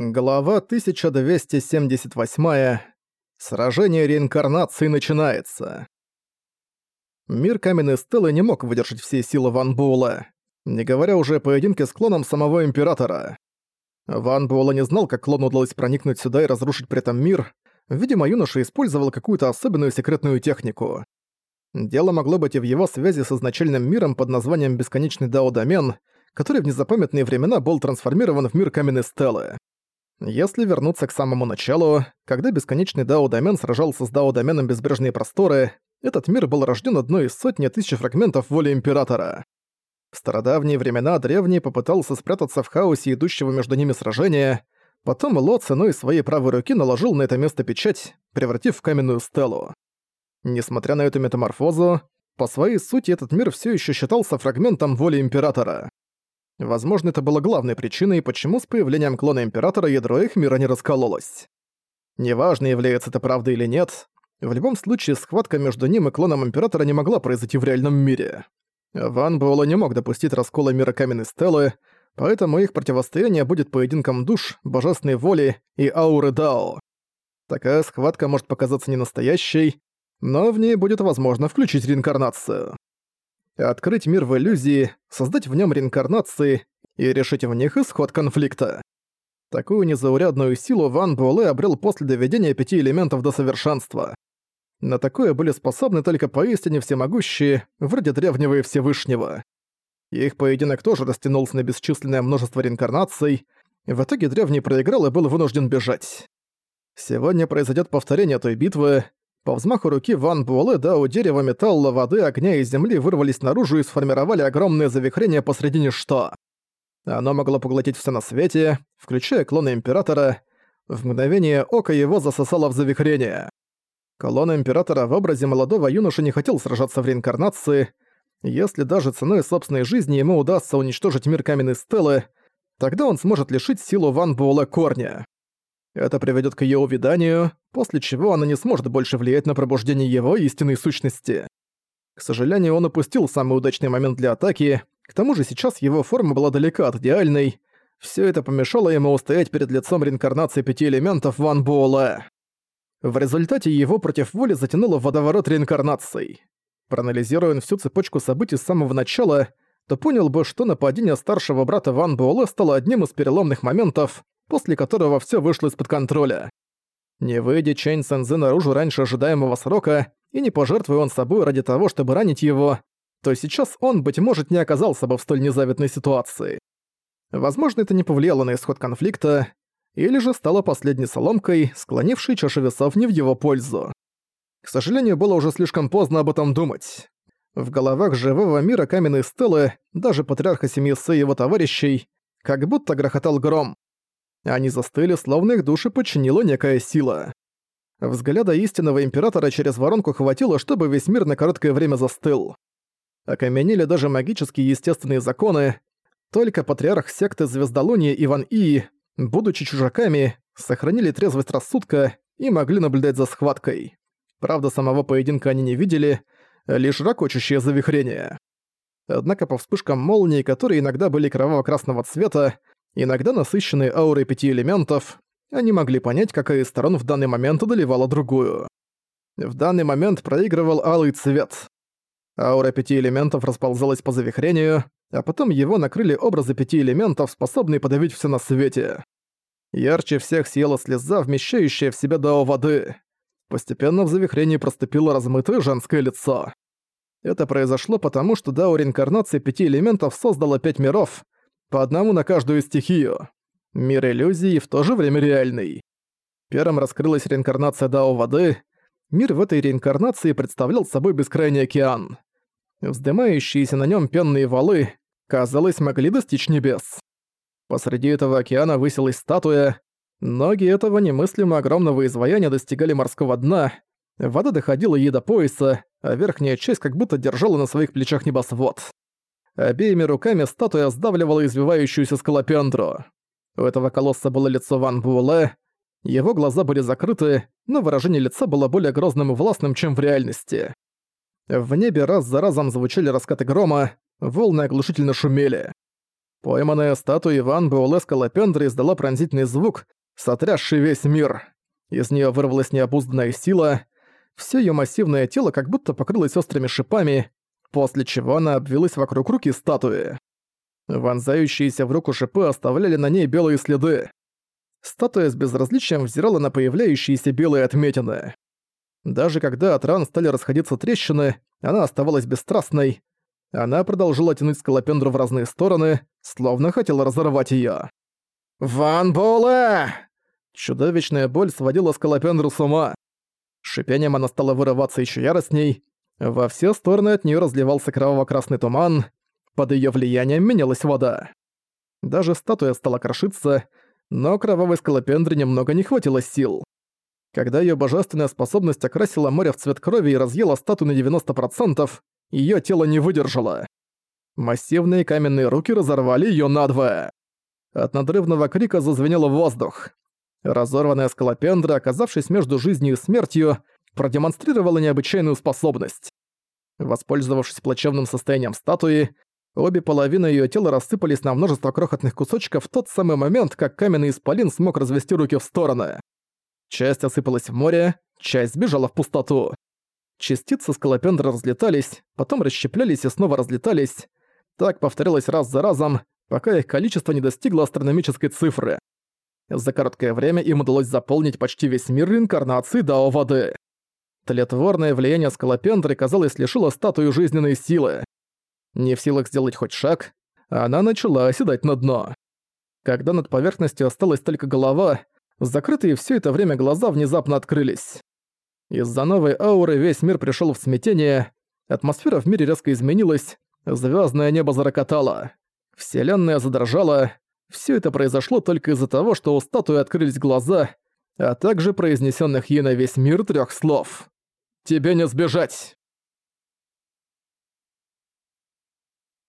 Глава 1278. Сражение реинкарнации начинается. Мир каменной стелы не мог выдержать всей силы Ван Буэлла, не говоря уже о поединке с клоном самого Императора. Ван Буэлла не знал, как клону удалось проникнуть сюда и разрушить при этом мир. Видимо, юноша использовал какую-то особенную секретную технику. Дело могло быть и в его связи с изначальным миром под названием Бесконечный Дао-домен, который в незапамятные времена был трансформирован в мир каменной стелы. Если вернуться к самому началу, когда бесконечный Дао-домен сражался с Дао-доменом Безбрежные просторы, этот мир был рожден одной из сотни тысяч фрагментов воли Императора. В стародавние времена Древний попытался спрятаться в хаосе идущего между ними сражения, потом Ло ценой своей правой руки наложил на это место печать, превратив в каменную стелу. Несмотря на эту метаморфозу, по своей сути этот мир все еще считался фрагментом воли Императора. Возможно, это было главной причиной, почему с появлением клона Императора ядро их мира не раскололось. Неважно, является это правдой или нет, в любом случае схватка между ним и клоном Императора не могла произойти в реальном мире. Ван Буэлло не мог допустить раскола мира Каменной Стелы, поэтому их противостояние будет поединком душ, божественной воли и ауры Дао. Такая схватка может показаться ненастоящей, но в ней будет возможно включить реинкарнацию открыть мир в иллюзии, создать в нем реинкарнации и решить в них исход конфликта. Такую незаурядную силу Ван Буэлэ обрел после доведения пяти элементов до совершенства. На такое были способны только поистине всемогущие, вроде Древнего и Всевышнего. Их поединок тоже растянулся на бесчисленное множество реинкарнаций, в итоге Древний проиграл и был вынужден бежать. Сегодня произойдет повторение той битвы, по взмаху руки Ван Буэлэ дао дерева, металла, воды, огня и земли вырвались наружу и сформировали огромное завихрение посредине что. Оно могло поглотить все на свете, включая клона Императора. В мгновение ока его засосало в завихрение. Колонна Императора в образе молодого юноши не хотел сражаться в реинкарнации. Если даже ценой собственной жизни ему удастся уничтожить мир каменной стелы, тогда он сможет лишить силу Ван Буэлэ корня. Это приведет к ее увяданию, после чего она не сможет больше влиять на пробуждение его истинной сущности. К сожалению, он упустил самый удачный момент для атаки, к тому же сейчас его форма была далека от идеальной. Все это помешало ему устоять перед лицом реинкарнации пяти элементов Ван Буэлэ. В результате его против воли затянуло в водоворот реинкарнаций. Проанализируя всю цепочку событий с самого начала, то понял бы, что нападение старшего брата Ван Буэлэ стало одним из переломных моментов, после которого все вышло из-под контроля. Не выйдя Чэнь Сэнзэ наружу раньше ожидаемого срока, и не пожертвуя он собой ради того, чтобы ранить его, то сейчас он, быть может, не оказался бы в столь незавидной ситуации. Возможно, это не повлияло на исход конфликта, или же стало последней соломкой, склонившей чашу весов не в его пользу. К сожалению, было уже слишком поздно об этом думать. В головах живого мира каменной стелы, даже патриарха семьи Сы и его товарищей, как будто грохотал гром. Они застыли, словно их души подчинила некая сила. Взгляда истинного императора через воронку хватило, чтобы весь мир на короткое время застыл. Окаменели даже магические естественные законы. Только патриарх секты Звездолуния Иван Ии, будучи чужаками, сохранили трезвость рассудка и могли наблюдать за схваткой. Правда, самого поединка они не видели, лишь ракочущее завихрение. Однако по вспышкам молнии, которые иногда были кроваво-красного цвета, иногда насыщенные аурой пяти элементов, они могли понять, какая из сторон в данный момент одолевала другую. В данный момент проигрывал алый цвет. Аура пяти элементов расползалась по завихрению, а потом его накрыли образы пяти элементов, способные подавить все на свете. Ярче всех сияла слеза, вмещающая в себя дао воды. Постепенно в завихрении проступило размытое женское лицо. Это произошло потому, что дао реинкарнации пяти элементов создало пять миров, по одному на каждую стихию. Мир иллюзий и в то же время реальный. Первым раскрылась реинкарнация Дао воды. Мир в этой реинкарнации представлял собой бескрайний океан. Вздымающиеся на нем пенные валы, казалось, могли достичь небес. Посреди этого океана высилась статуя. Ноги этого немыслимо огромного изваяния достигали морского дна. Вода доходила ей до пояса, а верхняя часть как будто держала на своих плечах небосвод. Обеими руками статуя сдавливала извивающуюся скалопендру. У этого колосса было лицо Ван Буэлэ, его глаза были закрыты, но выражение лица было более грозным и властным, чем в реальности. В небе раз за разом звучали раскаты грома, волны оглушительно шумели. Пойманная статуя Иван Буэлэ Скалопендра издала пронзительный звук, сотрясший весь мир. Из нее вырвалась необузданная сила. Все ее массивное тело как будто покрылось острыми шипами, после чего она обвилась вокруг руки статуи. Вонзающиеся в руку шипы оставляли на ней белые следы. Статуя с безразличием взирала на появляющиеся белые отметины. Даже когда от ран стали расходиться трещины, она оставалась бесстрастной. Она продолжила тянуть скалопендру в разные стороны, словно хотела разорвать её. «Ван Буэлэ!» Чудовищная боль сводила скалопендру с ума. Шипением она стала вырываться ещё яростней. Во все стороны от неё разливался кроваво-красный туман. Под её влиянием менялась вода. Даже статуя стала крошиться, но кровавой скалопендре немного не хватило сил. Когда её божественная способность окрасила море в цвет крови и разъела статую на 90%, её тело не выдержало. Массивные каменные руки разорвали её надвое. От надрывного крика зазвенел воздух. Разорванная скалопендра, оказавшись между жизнью и смертью, продемонстрировала необычайную способность. Воспользовавшись плачевным состоянием статуи, обе половины её тела рассыпались на множество крохотных кусочков в тот самый момент, как каменный исполин смог развести руки в стороны. Часть осыпалась в море, часть сбежала в пустоту. Частицы скалопендра разлетались, потом расщеплялись и снова разлетались. Так повторялось раз за разом, пока их количество не достигло астрономической цифры. За короткое время им удалось заполнить почти весь мир реинкарнации Дао Воды. Тлетворное влияние скалопендры, казалось, лишило статую жизненной силы. Не в силах сделать хоть шаг, она начала оседать на дно. Когда над поверхностью осталась только голова, закрытые все это время глаза внезапно открылись. Из-за новой ауры весь мир пришел в смятение, атмосфера в мире резко изменилась, звездное небо зарокотало, вселенная задрожала. Все это произошло только из-за того, что у статуи открылись глаза, а также произнесенных ей на весь мир трех слов. «Тебе не сбежать!»